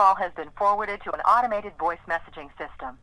call has been forwarded to an automated voice messaging system.